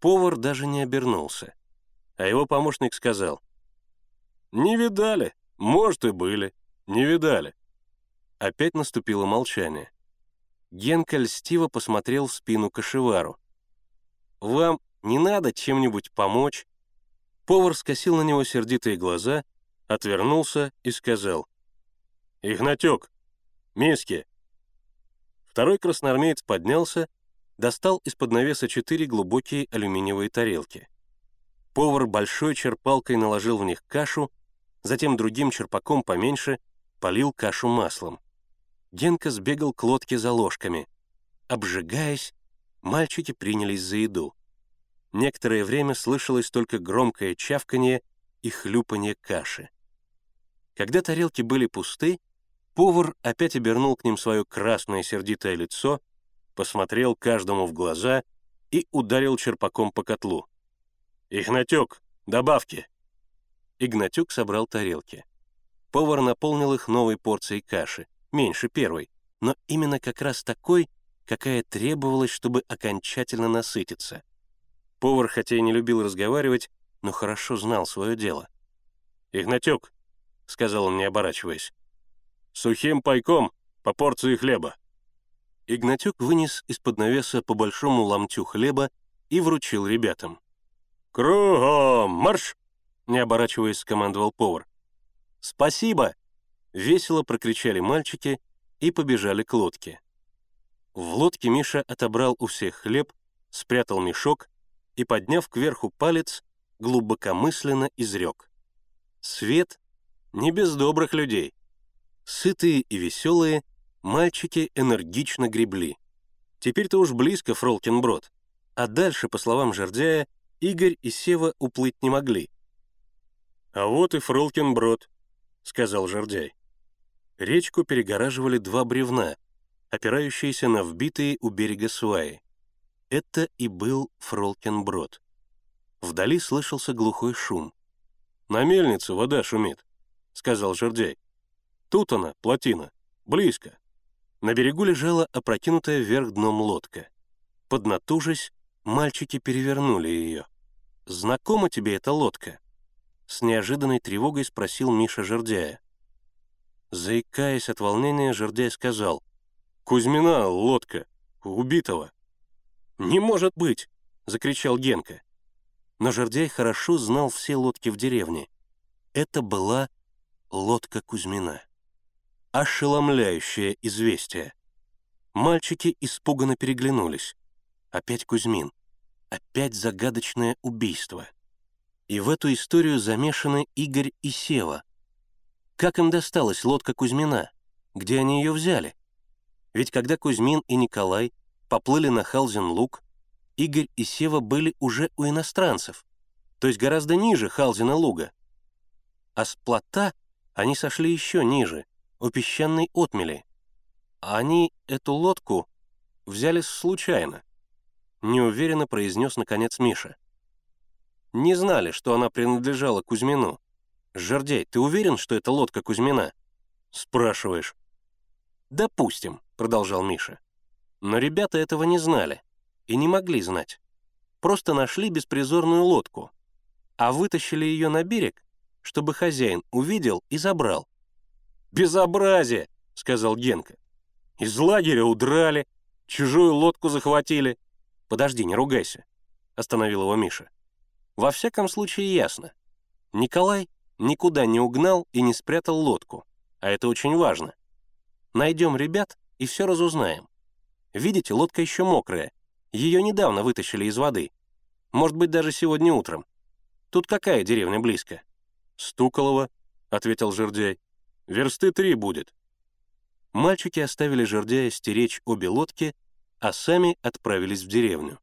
Повар даже не обернулся, а его помощник сказал, «Не видали, может и были, не видали». Опять наступило молчание. Генка льстиво посмотрел в спину кошевару. «Вам не надо чем-нибудь помочь?» Повар скосил на него сердитые глаза, отвернулся и сказал. «Игнатек, миски!» Второй красноармеец поднялся, достал из-под навеса четыре глубокие алюминиевые тарелки. Повар большой черпалкой наложил в них кашу, затем другим черпаком поменьше полил кашу маслом. Генка сбегал к лодке за ложками. Обжигаясь, мальчики принялись за еду. Некоторое время слышалось только громкое чавканье и хлюпанье каши. Когда тарелки были пусты, повар опять обернул к ним свое красное сердитое лицо, посмотрел каждому в глаза и ударил черпаком по котлу. «Игнатюк, добавки!» Игнатюк собрал тарелки. Повар наполнил их новой порцией каши, меньше первой, но именно как раз такой, какая требовалась, чтобы окончательно насытиться. Повар, хотя и не любил разговаривать, но хорошо знал свое дело. «Игнатюк», — сказал он, не оборачиваясь, — «сухим пайком по порции хлеба». Игнатюк вынес из-под навеса по большому ломтю хлеба и вручил ребятам. «Кругом марш!» — не оборачиваясь, скомандовал повар. «Спасибо!» — весело прокричали мальчики и побежали к лодке. В лодке Миша отобрал у всех хлеб, спрятал мешок и, подняв кверху палец, глубокомысленно изрек. «Свет не без добрых людей». Сытые и веселые, мальчики энергично гребли. Теперь-то уж близко Фролкин-Брод, а дальше, по словам Жердяя, Игорь и Сева уплыть не могли. «А вот и Фролкин-Брод», — сказал Жердяй. Речку перегораживали два бревна, опирающиеся на вбитые у берега сваи. Это и был Фролкин-брод. Вдали слышался глухой шум. «На мельнице вода шумит», — сказал Жердяй. «Тут она, плотина, близко». На берегу лежала опрокинутая вверх дном лодка. Поднатужись, мальчики перевернули ее. «Знакома тебе эта лодка?» С неожиданной тревогой спросил Миша Жердяя. Заикаясь от волнения, Жердяй сказал, «Кузьмина, лодка, убитого». «Не может быть!» — закричал Генка. Но Жердяй хорошо знал все лодки в деревне. Это была лодка Кузьмина. Ошеломляющее известие. Мальчики испуганно переглянулись. Опять Кузьмин. Опять загадочное убийство. И в эту историю замешаны Игорь и Сева. Как им досталась лодка Кузьмина? Где они ее взяли? Ведь когда Кузьмин и Николай поплыли на Халзин-Луг, Игорь и Сева были уже у иностранцев, то есть гораздо ниже Халзина-Луга. А с плота они сошли еще ниже, у песчаной отмели. А они эту лодку взяли случайно, неуверенно произнес наконец Миша. Не знали, что она принадлежала Кузьмину. «Жердяй, ты уверен, что это лодка Кузьмина?» «Спрашиваешь». «Допустим», — продолжал Миша. Но ребята этого не знали и не могли знать. Просто нашли беспризорную лодку, а вытащили ее на берег, чтобы хозяин увидел и забрал. «Безобразие!» — сказал Генка. «Из лагеря удрали, чужую лодку захватили». «Подожди, не ругайся», — остановил его Миша. «Во всяком случае ясно. Николай никуда не угнал и не спрятал лодку, а это очень важно. Найдем ребят и все разузнаем. Видите, лодка еще мокрая. Ее недавно вытащили из воды. Может быть, даже сегодня утром. Тут какая деревня близко?» «Стуколово», — ответил Жердяй. «Версты три будет». Мальчики оставили Жердяя стеречь обе лодки, а сами отправились в деревню.